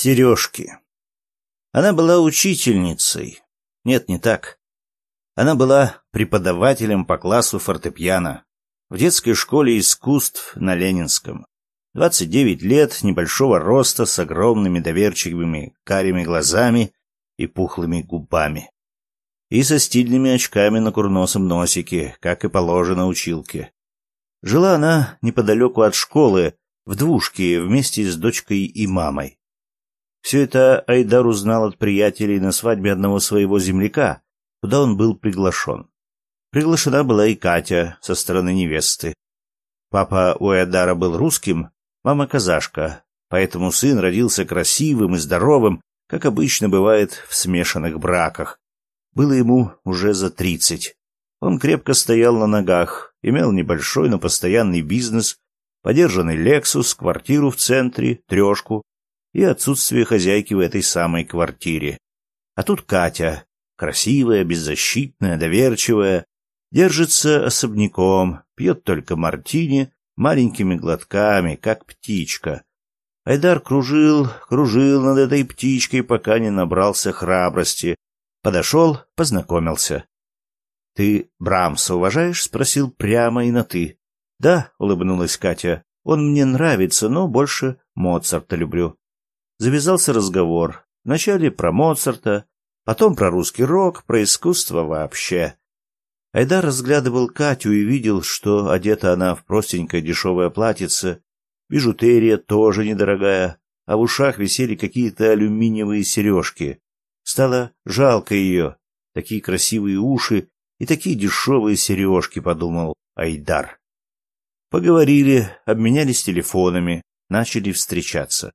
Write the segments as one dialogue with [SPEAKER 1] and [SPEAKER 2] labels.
[SPEAKER 1] Сережки. Она была учительницей. Нет, не так. Она была преподавателем по классу фортепиано в детской школе искусств на Ленинском. 29 лет, небольшого роста, с огромными доверчивыми карими глазами и пухлыми губами. И со стильными очками на курносом носике, как и положено училке. Жила она неподалеку от школы, в двушке, вместе с дочкой и мамой. Все это Айдар узнал от приятелей на свадьбе одного своего земляка, куда он был приглашен. Приглашена была и Катя со стороны невесты. Папа у Айдара был русским, мама казашка, поэтому сын родился красивым и здоровым, как обычно бывает в смешанных браках. Было ему уже за тридцать. Он крепко стоял на ногах, имел небольшой, но постоянный бизнес, подержанный «Лексус», квартиру в центре, трешку, и отсутствие хозяйки в этой самой квартире. А тут Катя, красивая, беззащитная, доверчивая, держится особняком, пьет только мартини маленькими глотками, как птичка. Айдар кружил, кружил над этой птичкой, пока не набрался храбрости. Подошел, познакомился. — Ты Брамса уважаешь? — спросил прямо и на «ты». — Да, — улыбнулась Катя. — Он мне нравится, но больше Моцарта люблю. Завязался разговор. Вначале про Моцарта, потом про русский рок, про искусство вообще. Айдар разглядывал Катю и видел, что одета она в простенькое дешевое платьице, бижутерия тоже недорогая, а в ушах висели какие-то алюминиевые сережки. Стало жалко ее. Такие красивые уши и такие дешевые сережки, подумал Айдар. Поговорили, обменялись телефонами, начали встречаться.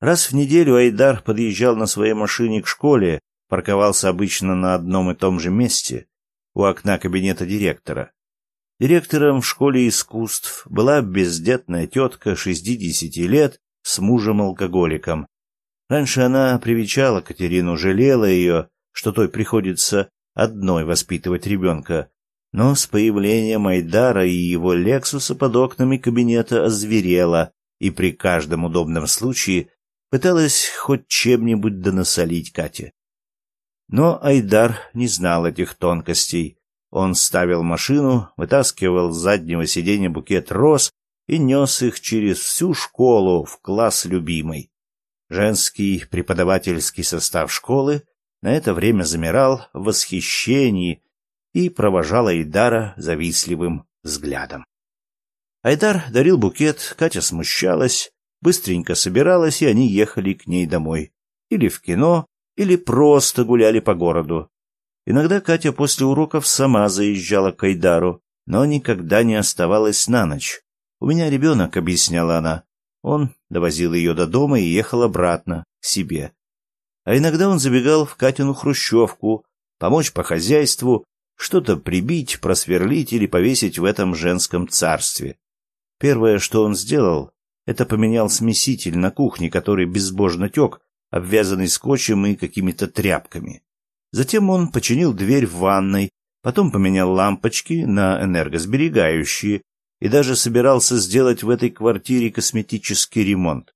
[SPEAKER 1] Раз в неделю Айдар подъезжал на своей машине к школе, парковался обычно на одном и том же месте, у окна кабинета директора. Директором в школе искусств была бездетная тетка 60 лет с мужем-алкоголиком. Раньше она привечала Катерину, жалела ее, что той приходится одной воспитывать ребенка. Но с появлением Айдара и его Лексуса под окнами кабинета озверела и при каждом удобном случае Пыталась хоть чем-нибудь донасолить Кате. Но Айдар не знал этих тонкостей. Он ставил машину, вытаскивал с заднего сиденья букет роз и нес их через всю школу в класс любимой. Женский преподавательский состав школы на это время замирал в восхищении и провожал Айдара завистливым взглядом. Айдар дарил букет, Катя смущалась, быстренько собиралась, и они ехали к ней домой. Или в кино, или просто гуляли по городу. Иногда Катя после уроков сама заезжала к Айдару, но никогда не оставалась на ночь. «У меня ребенок», — объясняла она. Он довозил ее до дома и ехал обратно, к себе. А иногда он забегал в Катину хрущевку, помочь по хозяйству, что-то прибить, просверлить или повесить в этом женском царстве. Первое, что он сделал, это поменял смеситель на кухне, который безбожно тек, обвязанный скотчем и какими-то тряпками. Затем он починил дверь в ванной, потом поменял лампочки на энергосберегающие и даже собирался сделать в этой квартире косметический ремонт.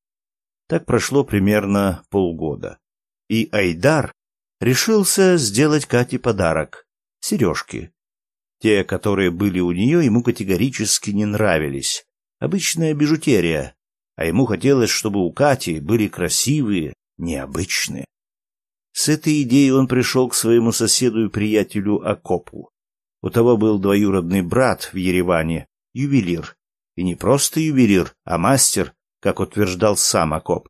[SPEAKER 1] Так прошло примерно полгода. И Айдар решился сделать Кате подарок — сережки. Те, которые были у нее, ему категорически не нравились. Обычная бижутерия, а ему хотелось, чтобы у Кати были красивые, необычные. С этой идеей он пришел к своему соседу и приятелю Акопу. У того был двоюродный брат в Ереване, ювелир. И не просто ювелир, а мастер, как утверждал сам Акоп.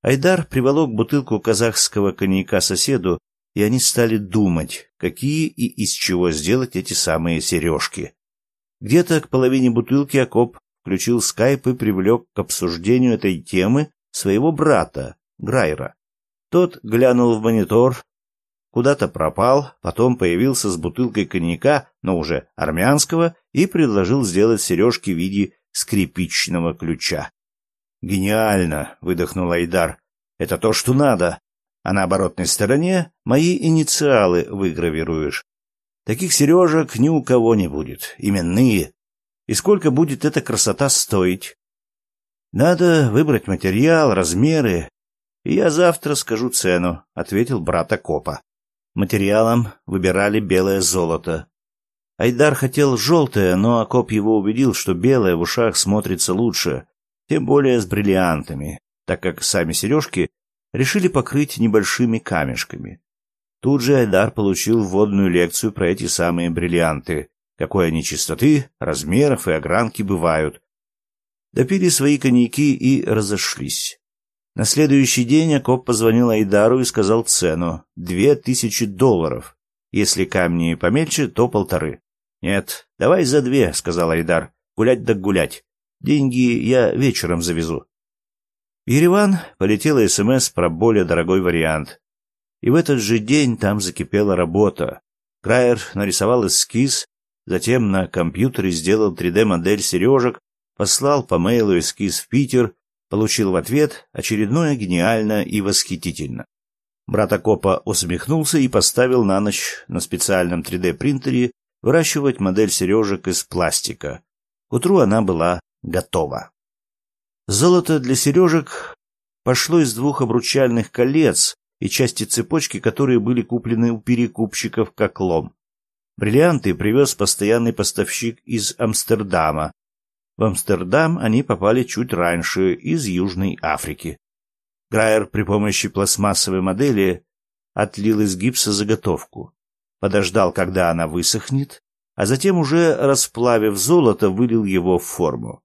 [SPEAKER 1] Айдар приволок бутылку казахского коньяка соседу, и они стали думать, какие и из чего сделать эти самые сережки. Где-то к половине бутылки Акоп включил скайп и привлек к обсуждению этой темы своего брата, Грайра. Тот глянул в монитор, куда-то пропал, потом появился с бутылкой коньяка, но уже армянского, и предложил сделать сережки в виде скрипичного ключа. «Гениально!» — выдохнул Айдар. «Это то, что надо. А на оборотной стороне мои инициалы выгравируешь. Таких сережек ни у кого не будет. Именные, и сколько будет эта красота стоить. Надо выбрать материал, размеры. я завтра скажу цену, ответил брат Акопа. Материалом выбирали белое золото. Айдар хотел желтое, но Акоп его убедил, что белое в ушах смотрится лучше, тем более с бриллиантами, так как сами сережки решили покрыть небольшими камешками. Тут же Айдар получил вводную лекцию про эти самые бриллианты, какой они чистоты, размеров и огранки бывают. Допили свои коньяки и разошлись. На следующий день Акоп позвонил Айдару и сказал цену — две тысячи долларов. Если камни помельче, то полторы. «Нет, давай за две», — сказал Айдар. «Гулять да гулять. Деньги я вечером завезу». В Ереван полетела СМС про более дорогой вариант. И в этот же день там закипела работа. Крайер нарисовал эскиз, затем на компьютере сделал 3D-модель сережек, послал по мейлу эскиз в Питер, получил в ответ очередное гениально и восхитительно. Брат Акопа усмехнулся и поставил на ночь на специальном 3D-принтере выращивать модель сережек из пластика. К утру она была готова. Золото для сережек пошло из двух обручальных колец и части цепочки, которые были куплены у перекупщиков как лом. Бриллианты привез постоянный поставщик из Амстердама. В Амстердам они попали чуть раньше, из Южной Африки. Грайер при помощи пластмассовой модели отлил из гипса заготовку, подождал, когда она высохнет, а затем уже расплавив золото, вылил его в форму.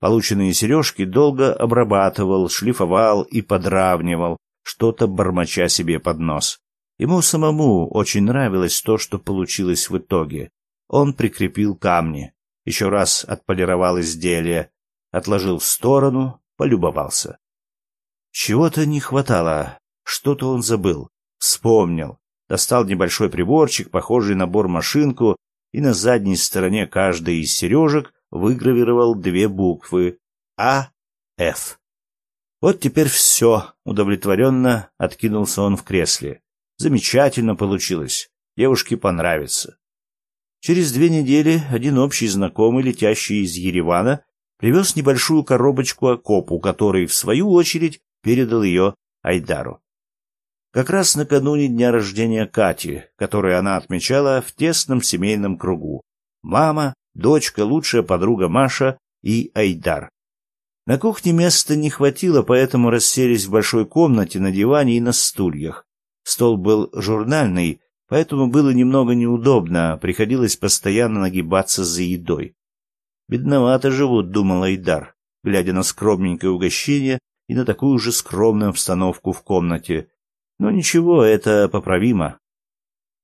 [SPEAKER 1] Полученные сережки долго обрабатывал, шлифовал и подравнивал, что-то бормоча себе под нос. Ему самому очень нравилось то, что получилось в итоге. Он прикрепил камни, еще раз отполировал изделие, отложил в сторону, полюбовался. Чего-то не хватало, что-то он забыл, вспомнил, достал небольшой приборчик, похожий на бормашинку, и на задней стороне каждой из сережек выгравировал две буквы А, Ф. Вот теперь все, удовлетворенно откинулся он в кресле. Замечательно получилось. Девушке понравится. Через две недели один общий знакомый, летящий из Еревана, привез небольшую коробочку окопу, который, в свою очередь, передал ее Айдару. Как раз накануне дня рождения Кати, который она отмечала в тесном семейном кругу. Мама, дочка, лучшая подруга Маша и Айдар. На кухне места не хватило, поэтому расселись в большой комнате на диване и на стульях. Стол был журнальный, поэтому было немного неудобно, приходилось постоянно нагибаться за едой. «Бедновато живут», — думал Айдар, глядя на скромненькое угощение и на такую же скромную обстановку в комнате. Но ничего, это поправимо.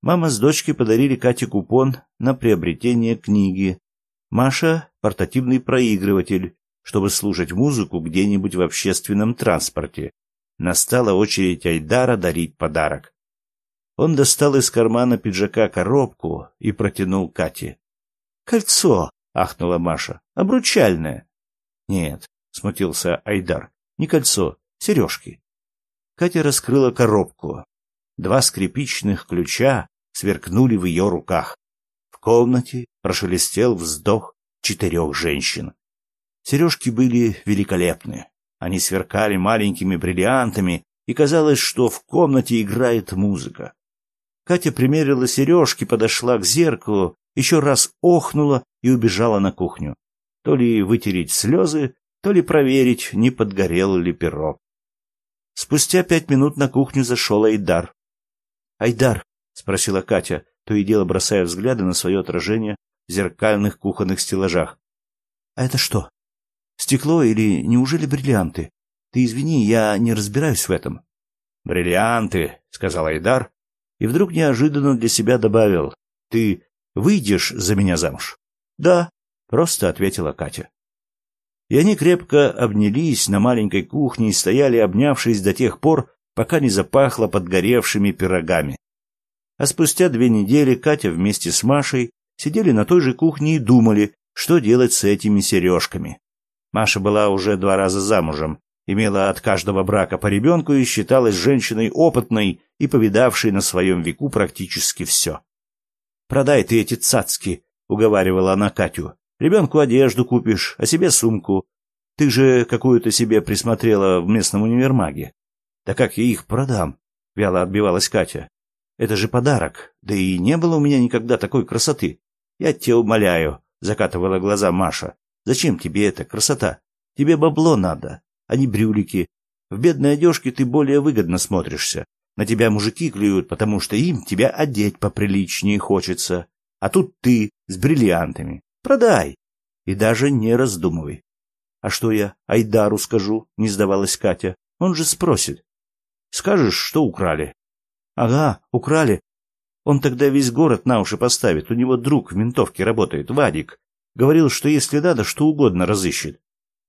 [SPEAKER 1] Мама с дочкой подарили Кате купон на приобретение книги. Маша — портативный проигрыватель, чтобы слушать музыку где-нибудь в общественном транспорте. Настала очередь Айдара дарить подарок. Он достал из кармана пиджака коробку и протянул Кате. «Кольцо!» — ахнула Маша. «Обручальное!» «Нет», — смутился Айдар, — «не кольцо, сережки». Катя раскрыла коробку. Два скрипичных ключа сверкнули в ее руках. В комнате прошелестел вздох четырех женщин. Сережки были великолепны. Они сверкали маленькими бриллиантами, и казалось, что в комнате играет музыка. Катя примерила сережки, подошла к зеркалу, еще раз охнула и убежала на кухню. То ли вытереть слезы, то ли проверить, не подгорел ли пирог. Спустя пять минут на кухню зашел Айдар. «Айдар», — спросила Катя, то и дело бросая взгляды на свое отражение в зеркальных кухонных стеллажах. «А это что?» Стекло или неужели бриллианты? Ты извини, я не разбираюсь в этом. Бриллианты, сказал Айдар, и вдруг неожиданно для себя добавил: Ты выйдешь за меня замуж? Да, просто ответила Катя. И они крепко обнялись на маленькой кухне и стояли, обнявшись до тех пор, пока не запахло подгоревшими пирогами. А спустя две недели Катя вместе с Машей сидели на той же кухне и думали, что делать с этими сережками. Маша была уже два раза замужем, имела от каждого брака по ребенку и считалась женщиной опытной и повидавшей на своем веку практически все. «Продай ты эти цацки», — уговаривала она Катю. «Ребенку одежду купишь, а себе сумку. Ты же какую-то себе присмотрела в местном универмаге». Да как я их продам? Вяло отбивалась Катя. Это же подарок. Да и не было у меня никогда такой красоты. Я тебя умоляю, закатывала глаза Маша. Зачем тебе эта красота? Тебе бабло надо, а не брюлики. В бедной одежке ты более выгодно смотришься. На тебя мужики клюют, потому что им тебя одеть поприличнее хочется. А тут ты с бриллиантами. Продай. И даже не раздумывай. А что я Айдару скажу? Не сдавалась Катя. Он же спросит. Скажешь, что украли? Ага, украли. Он тогда весь город на уши поставит. У него друг в ментовке работает, Вадик. Говорил, что если надо, что угодно разыщет.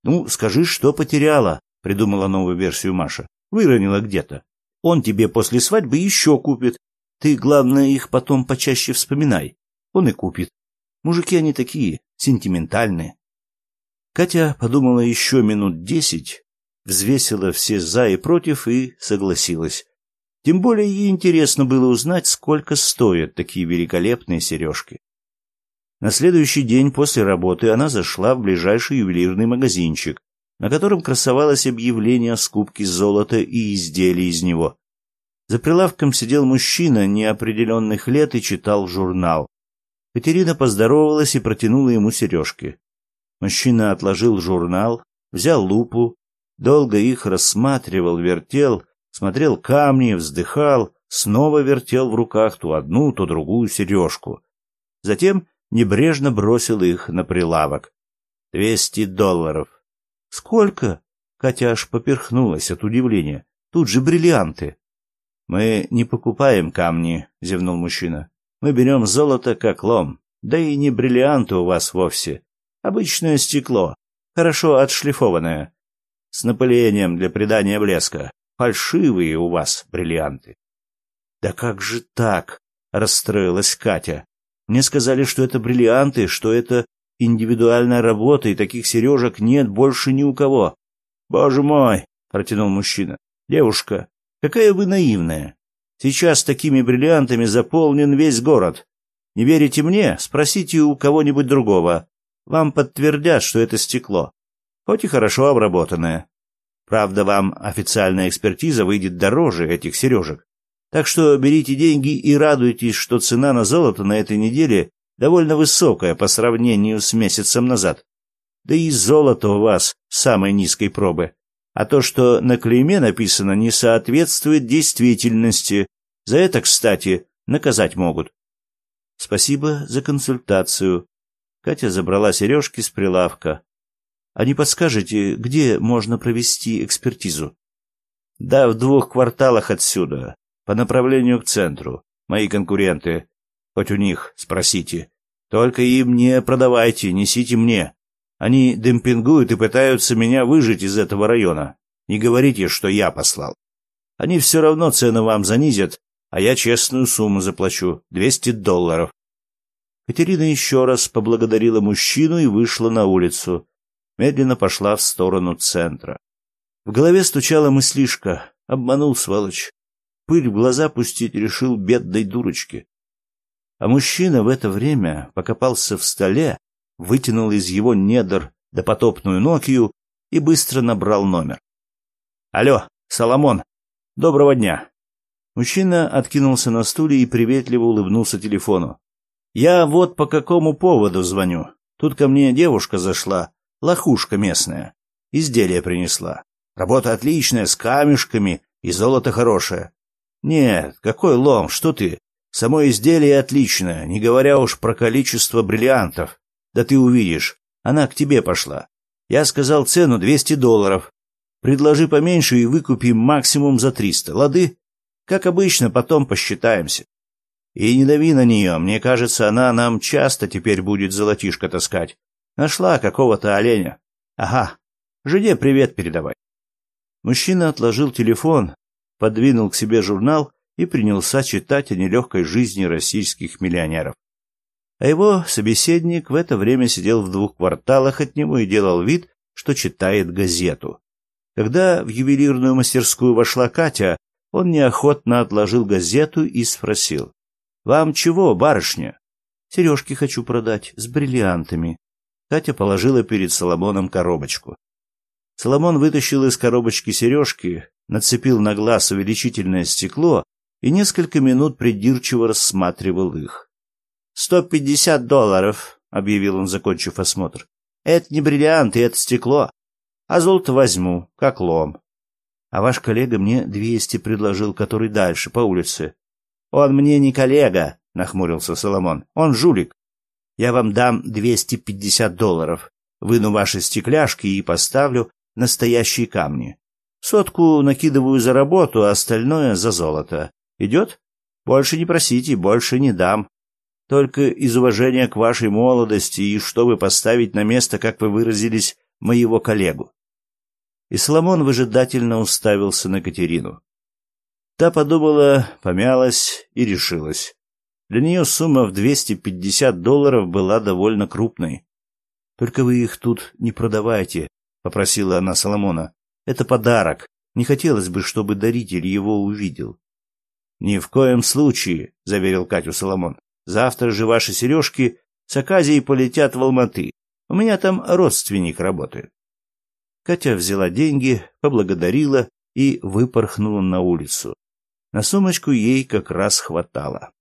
[SPEAKER 1] Ну, скажи, что потеряла, придумала новую версию Маша. Выронила где-то. Он тебе после свадьбы еще купит. Ты, главное, их потом почаще вспоминай. Он и купит. Мужики они такие, сентиментальные. Катя подумала еще минут десять, взвесила все «за» и «против» и согласилась. Тем более ей интересно было узнать, сколько стоят такие великолепные сережки. На следующий день после работы она зашла в ближайший ювелирный магазинчик, на котором красовалось объявление о скупке золота и изделий из него. За прилавком сидел мужчина неопределенных лет и читал журнал. Катерина поздоровалась и протянула ему сережки. Мужчина отложил журнал, взял лупу, долго их рассматривал, вертел, смотрел камни, вздыхал, снова вертел в руках то одну, то другую сережку. Затем небрежно бросил их на прилавок. Двести долларов. Сколько? Катя аж поперхнулась от удивления. Тут же бриллианты. Мы не покупаем камни, зевнул мужчина. Мы берем золото как лом. Да и не бриллианты у вас вовсе. Обычное стекло, хорошо отшлифованное, с напылением для придания блеска. Фальшивые у вас бриллианты. Да как же так? расстроилась Катя. Мне сказали, что это бриллианты, что это индивидуальная работа, и таких сережек нет больше ни у кого. Боже мой, протянул мужчина. Девушка, какая вы наивная. Сейчас такими бриллиантами заполнен весь город. Не верите мне? Спросите у кого-нибудь другого вам подтвердят, что это стекло, хоть и хорошо обработанное. Правда, вам официальная экспертиза выйдет дороже этих сережек. Так что берите деньги и радуйтесь, что цена на золото на этой неделе довольно высокая по сравнению с месяцем назад. Да и золото у вас самой низкой пробы. А то, что на клейме написано, не соответствует действительности. За это, кстати, наказать могут. Спасибо за консультацию, Катя забрала сережки с прилавка. А не подскажете, где можно провести экспертизу? Да, в двух кварталах отсюда, по направлению к центру. Мои конкуренты. Хоть у них спросите. Только им не продавайте, несите мне. Они демпингуют и пытаются меня выжить из этого района. Не говорите, что я послал. Они все равно цену вам занизят, а я честную сумму заплачу — двести долларов. Катерина еще раз поблагодарила мужчину и вышла на улицу. Медленно пошла в сторону центра. В голове стучала мыслишка. Обманул, сволочь. Пыль в глаза пустить решил бедной дурочке. А мужчина в это время покопался в столе, вытянул из его недр допотопную Нокию и быстро набрал номер. «Алло, Соломон, доброго дня!» Мужчина откинулся на стуле и приветливо улыбнулся телефону. Я вот по какому поводу звоню. Тут ко мне девушка зашла, лохушка местная. Изделие принесла. Работа отличная, с камешками, и золото хорошее. Нет, какой лом, что ты? Само изделие отличное, не говоря уж про количество бриллиантов. Да ты увидишь, она к тебе пошла. Я сказал цену 200 долларов. Предложи поменьше и выкупим максимум за 300, лады? Как обычно, потом посчитаемся. И не дави на нее, мне кажется, она нам часто теперь будет золотишко таскать. Нашла какого-то оленя. Ага, жене привет передавай. Мужчина отложил телефон, подвинул к себе журнал и принялся читать о нелегкой жизни российских миллионеров. А его собеседник в это время сидел в двух кварталах от него и делал вид, что читает газету. Когда в ювелирную мастерскую вошла Катя, он неохотно отложил газету и спросил. Вам чего, барышня? Сережки хочу продать с бриллиантами. Катя положила перед Соломоном коробочку. Соломон вытащил из коробочки сережки, нацепил на глаз увеличительное стекло и несколько минут придирчиво рассматривал их. «Сто пятьдесят долларов», — объявил он, закончив осмотр. «Это не бриллианты, это стекло. А золото возьму, как лом. А ваш коллега мне двести предложил, который дальше, по улице. Он мне не коллега, нахмурился Соломон. Он жулик. Я вам дам двести пятьдесят долларов. Выну ваши стекляшки и поставлю настоящие камни. Сотку накидываю за работу, а остальное за золото. Идет? Больше не просите, больше не дам. Только из уважения к вашей молодости и чтобы поставить на место, как вы выразились, моего коллегу. И Соломон выжидательно уставился на Катерину. Та подумала, помялась и решилась. Для нее сумма в 250 долларов была довольно крупной. «Только вы их тут не продавайте», — попросила она Соломона. «Это подарок. Не хотелось бы, чтобы даритель его увидел». «Ни в коем случае», — заверил Катю Соломон. «Завтра же ваши сережки с Аказией полетят в Алматы. У меня там родственник работает». Катя взяла деньги, поблагодарила и выпорхнула на улицу. На сумочку ей как раз хватало.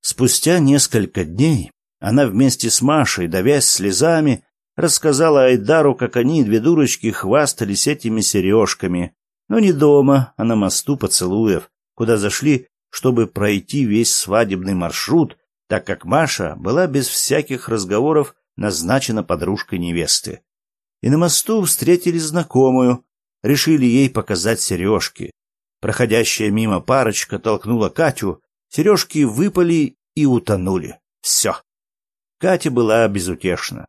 [SPEAKER 1] Спустя несколько дней она вместе с Машей, давясь слезами, рассказала Айдару, как они, две дурочки, хвастались этими сережками, но не дома, а на мосту поцелуев, куда зашли, чтобы пройти весь свадебный маршрут, так как Маша была без всяких разговоров назначена подружкой невесты и на мосту встретили знакомую, решили ей показать сережки. Проходящая мимо парочка толкнула Катю, сережки выпали и утонули. Все. Катя была безутешна.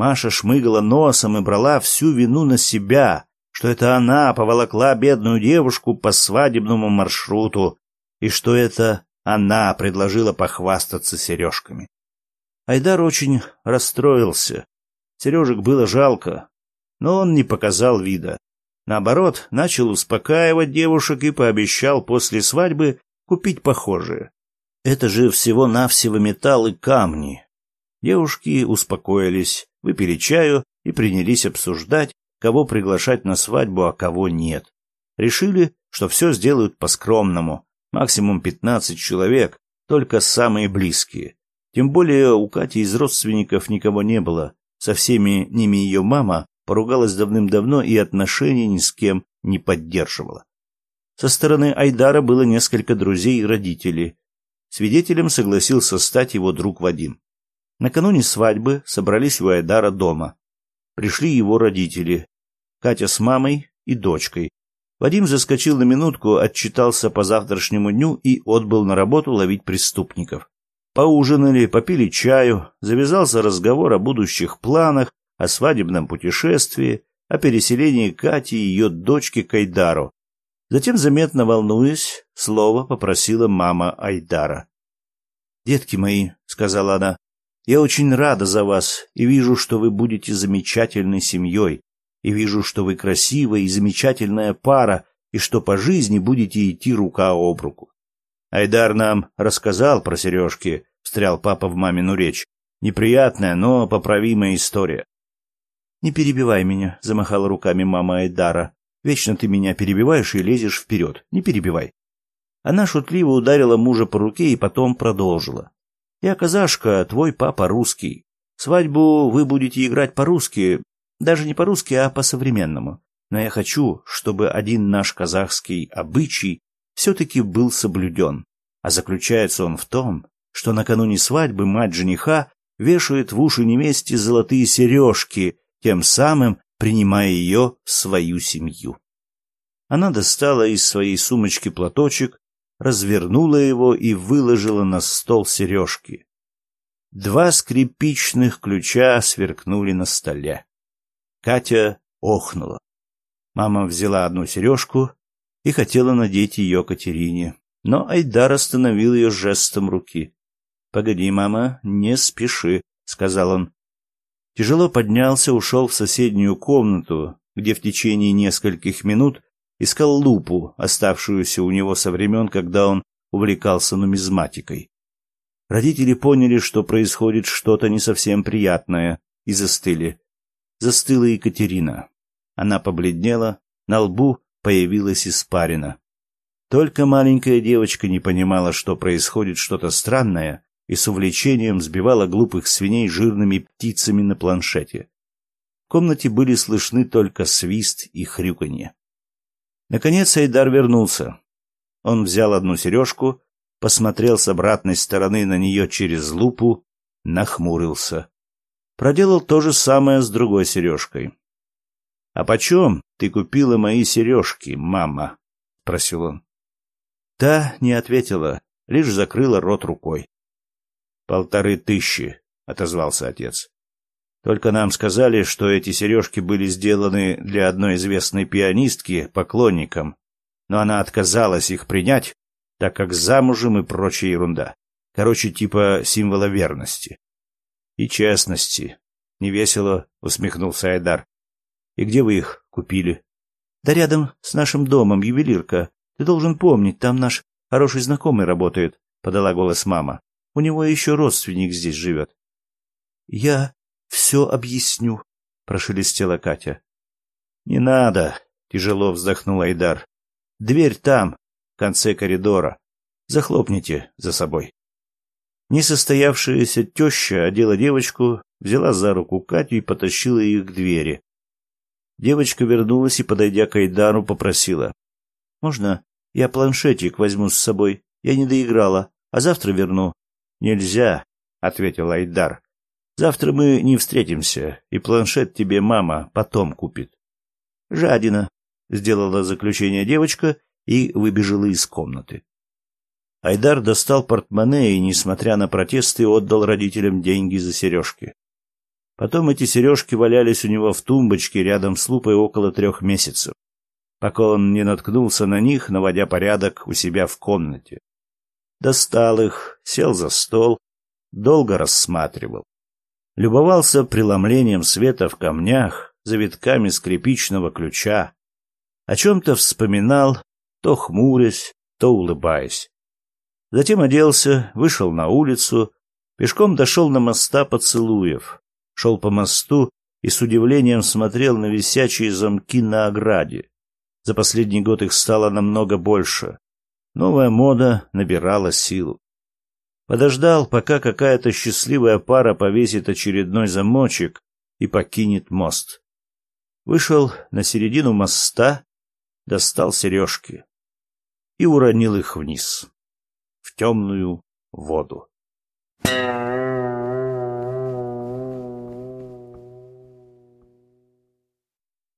[SPEAKER 1] Маша шмыгала носом и брала всю вину на себя, что это она поволокла бедную девушку по свадебному маршруту, и что это она предложила похвастаться сережками. Айдар очень расстроился, Сережек было жалко, но он не показал вида. Наоборот, начал успокаивать девушек и пообещал после свадьбы купить похожие. Это же всего-навсего металл и камни. Девушки успокоились, выпили чаю и принялись обсуждать, кого приглашать на свадьбу, а кого нет. Решили, что все сделают по-скромному, максимум пятнадцать человек, только самые близкие. Тем более у Кати из родственников никого не было, со всеми ними ее мама поругалась давным-давно и отношений ни с кем не поддерживала. Со стороны Айдара было несколько друзей и родителей. Свидетелем согласился стать его друг Вадим. Накануне свадьбы собрались у Айдара дома. Пришли его родители, Катя с мамой и дочкой. Вадим заскочил на минутку, отчитался по завтрашнему дню и отбыл на работу ловить преступников. Поужинали, попили чаю, завязался разговор о будущих планах, о свадебном путешествии, о переселении Кати и ее дочки к Айдару. Затем, заметно волнуясь, слово попросила мама Айдара. «Детки мои», — сказала она, — «я очень рада за вас и вижу, что вы будете замечательной семьей, и вижу, что вы красивая и замечательная пара, и что по жизни будете идти рука об руку. Айдар нам рассказал про сережки, встрял папа в мамину речь. Неприятная, но поправимая история. Не перебивай меня, замахала руками мама Айдара. Вечно ты меня перебиваешь и лезешь вперед. Не перебивай. Она шутливо ударила мужа по руке и потом продолжила. Я казашка, твой папа русский. Свадьбу вы будете играть по-русски, даже не по-русски, а по-современному. Но я хочу, чтобы один наш казахский обычай все-таки был соблюден. А заключается он в том, что накануне свадьбы мать жениха вешает в уши невесте золотые сережки, тем самым принимая ее в свою семью. Она достала из своей сумочки платочек, развернула его и выложила на стол сережки. Два скрипичных ключа сверкнули на столе. Катя охнула. Мама взяла одну сережку и хотела надеть ее Катерине, но Айдар остановил ее жестом руки. «Погоди, мама, не спеши», — сказал он. Тяжело поднялся, ушел в соседнюю комнату, где в течение нескольких минут искал лупу, оставшуюся у него со времен, когда он увлекался нумизматикой. Родители поняли, что происходит что-то не совсем приятное, и застыли. Застыла Екатерина. Она побледнела, на лбу появилась испарина. Только маленькая девочка не понимала, что происходит что-то странное, и с увлечением сбивала глупых свиней жирными птицами на планшете. В комнате были слышны только свист и хрюканье. Наконец Айдар вернулся. Он взял одну сережку, посмотрел с обратной стороны на нее через лупу, нахмурился. Проделал то же самое с другой сережкой. — А почем ты купила мои сережки, мама? — спросил он. Та не ответила, лишь закрыла рот рукой. «Полторы тысячи», — отозвался отец. «Только нам сказали, что эти сережки были сделаны для одной известной пианистки, поклонникам, но она отказалась их принять, так как замужем и прочая ерунда. Короче, типа символа верности. И честности. Невесело усмехнулся Айдар. И где вы их купили? Да рядом с нашим домом, ювелирка. Ты должен помнить, там наш хороший знакомый работает, подала голос мама. У него еще родственник здесь живет. Я все объясню, прошелестела Катя. Не надо, тяжело вздохнул Айдар. Дверь там, в конце коридора. Захлопните за собой. Несостоявшаяся теща одела девочку, взяла за руку Катю и потащила их к двери. Девочка вернулась и, подойдя к Айдару, попросила. «Можно я планшетик возьму с собой. Я не доиграла, а завтра верну. Нельзя, ответил Айдар. Завтра мы не встретимся, и планшет тебе мама потом купит. Жадина, сделала заключение девочка и выбежала из комнаты. Айдар достал портмоне и, несмотря на протесты, отдал родителям деньги за сережки. Потом эти сережки валялись у него в тумбочке рядом с лупой около трех месяцев пока он не наткнулся на них, наводя порядок у себя в комнате. Достал их, сел за стол, долго рассматривал. Любовался преломлением света в камнях, завитками скрипичного ключа. О чем-то вспоминал, то хмурясь, то улыбаясь. Затем оделся, вышел на улицу, пешком дошел на моста поцелуев, шел по мосту и с удивлением смотрел на висячие замки на ограде. За последний год их стало намного больше. Новая мода набирала силу. Подождал, пока какая-то счастливая пара повесит очередной замочек и покинет мост. Вышел на середину моста, достал сережки и уронил их вниз, в темную воду.